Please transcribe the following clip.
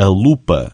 a lupa.